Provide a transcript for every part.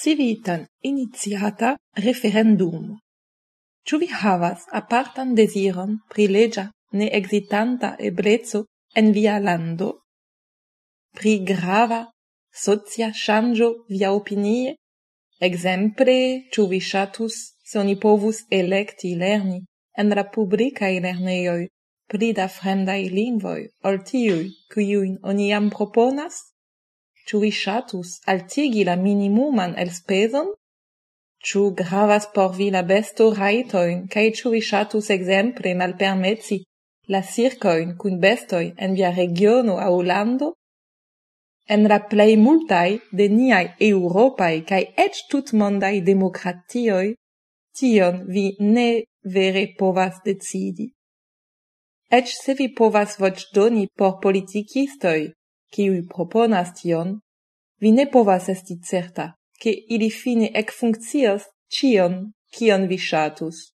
civitan iniziata referendum. Ciu vi havas apartan desiron pri legia ne exitanta ebleco en via lando? Pri grava socia changio via opinie? Exemple, ciu vi shatus se oni povus electi lerni en la publicae lerneioi pli da fremdai lingvoi ol tiui cuiuin oni am proponas? Ĉu vi ŝatus altigi la minimuman elspezon? Ĉu gravas por vi la besto rajtojn kaj ĉu vi ŝatus ekzemple malpermesi la circoin cun bestoi en via regiono au lando? En la plei multai de niai europae cae ec tutmondai democratioi, tion vi ne vere povas decidi. Ec se vi povas voc doni por politicistoi, kiui proponas tion, vi ne povas esti certa, ke ili fine ekfunkcias cion, cion vi shatus.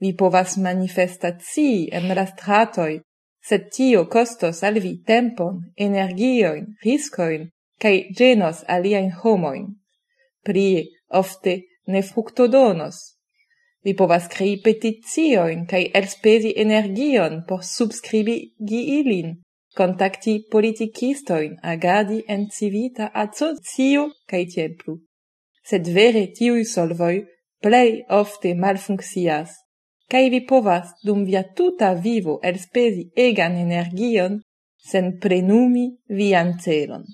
Vi povas manifestacii en la stratoi, sed tio costos al vi tempon, energioin, riscoin, cae genos aliaen homoin. Prie, ofte, ne fructodonos. Vi povas crei petitioin, cae elspesi energion por subscribigi ilin, contacti politicistoin agadi en civita asocio cae tiel plu. Sed vere tiui solvoi plei ofte malfunccias, cae vi povas dum via tuta vivo elspesi egan energion sen prenumi vian celon.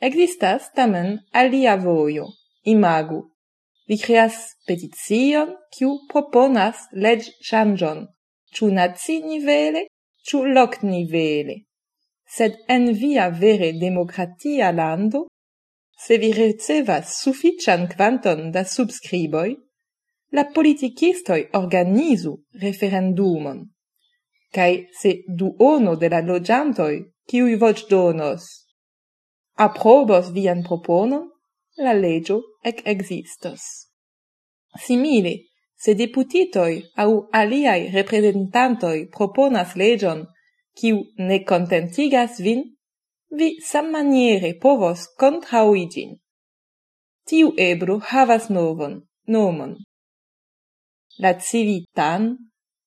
Existas tamen alia voio, imagu. Vi creas peticion, kiu proponas leg changion, ciu nazi nivele, ciu loc nivele. Sed en via vere democratia lando, se vi recevas suffician quanton da subscriboi, la politicistoi organizu referendumon. Cai se duono de la logiantoi, ciui voc donos, aprobos vian proponon, la legio ec existos. Simile, se deputitoi au aliai representantoi proponas legion, kiu ne contentigas vin, vi sammaniere povos contrauigin. Tiu ebro havas novon, nomon. La civitan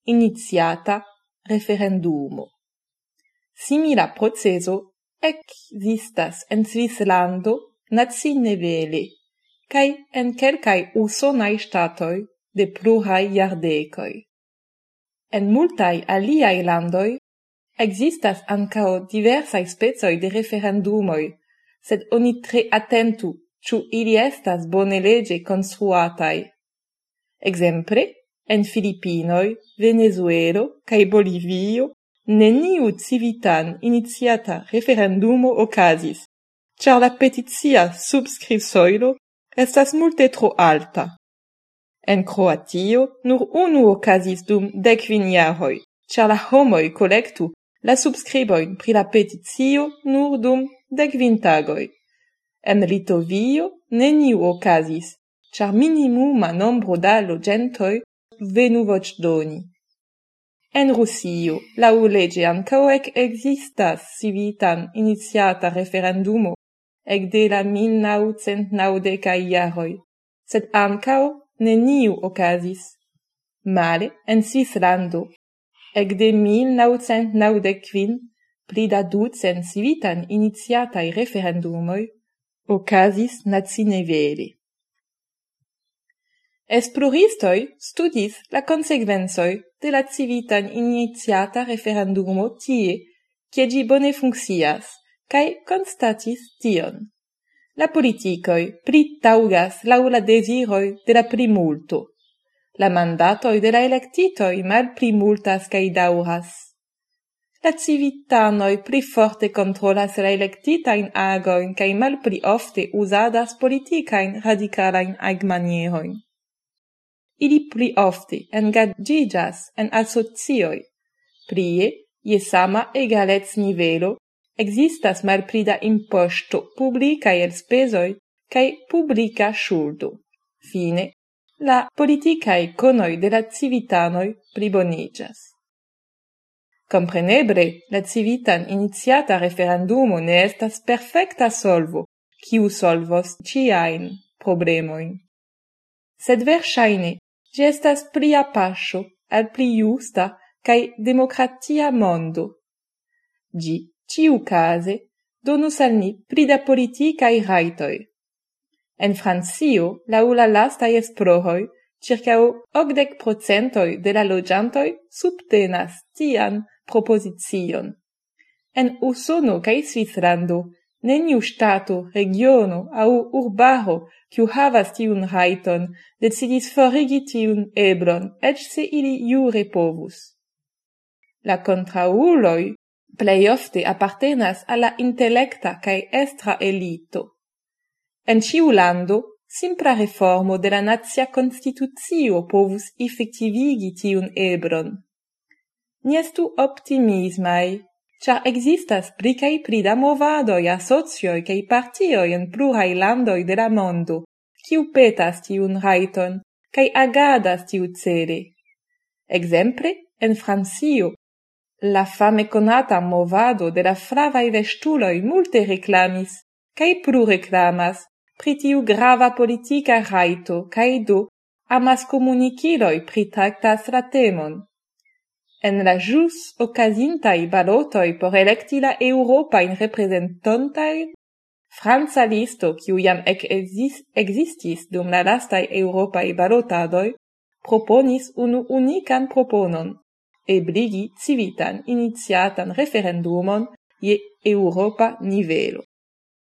iniziata referendumo. Simila proceso existas en Svislando nazine vele, cae en quelcae usonai statoi de pluraj iardecoi. En multai aliai landoi Existas ancao diversai spezoi de referendumoi, sed oni tre attentu, ciu ili estas bone lege construatai. Exemple, en Filipinoi, Venezuelo, cae Bolivio, neniu civitan iniziata referendumo ocasis, char la petizia subscrisoilo estas multe tro alta. En Croatio nur unu okazis dum dekvin jaroj, ĉar la homoj kolektu la subskribojn pri la peticio nur dum dekvin tagoj. En Litovio neniu okazis, ĉar minimuma nombro da loĝentoj venu voĉdoni. En Rusio, laŭ leĝe ankaŭ ekzistas civitan iniciata referendumo ekde la 1990-kaj jaroj, sed ankaŭ neniu ocasis. Male, en Svislando, ec de 1995 pli da ducent civitan iniziatai referendumoi ocasis nazinevele. Esploristoi studis la consequenzoi de la civitan iniziata referendumo tie, cie gi bone funccias, cae constatis tion la politicoi pritaŭgas laŭ la desiroi de la primulto. La mandatoi de la electitoi mal primultas cae dauras. La civitanoi pli forte controlas la electitain agoin cae mal malpli ofte uzadas politicain radicalain agmanieroin. Ili pli ofte engagigas en asocioi, prie je sama egalec nivelo Existas malprida imposto imposto el spesoi cae publica shuldo. Fine, la politicae conoi de la civitanoi pribonigas. Comprenebre, la civitan iniziata referendumo ne estas perfecta solvo, kiu solvos ciain problemoin. Sed versaine, gi estas plia pascio al pli justa cae democratia mondo. Gi ciu case donus al ni pri da politicae raitoi. En Francio, lau la lastai esprohoi, circao ogdec procentoi de la logiantoi subtenas tian proposizion. En Usono cae Svislando, neniu stato, regiono au urbaro kiu havas tiun raiton decidis forigi tiun eblon, ec se ili jure povus. La contrauloi plei ofte appartenas alla intellecta cae estra elito. En ciu lando, simpla reformo de la nazia constitutio povus effectivigi tiun ebron. Ni estu optimismaj, ĉar existas pli cae pli da movadoj, asocioj cae partioi en plurai landoi de la mondo, ciu petas tiun raiton, cae agadas tiu cele. Exemple, en Francio, La fame conata movado de la flavai vestuloi multe reclamis, cae plu reclamas, pri tiu grava politica raito, cae do amas comuniciloi pritactas la temon. En la jus ocasintai balotoi por electi la Europain representantain, Franza listo, kiu jam ec existis dum la lastai Europai balotadoi, proponis unu unican proponon, ebligi civitan iniziatan referendumon je Europa nivelo.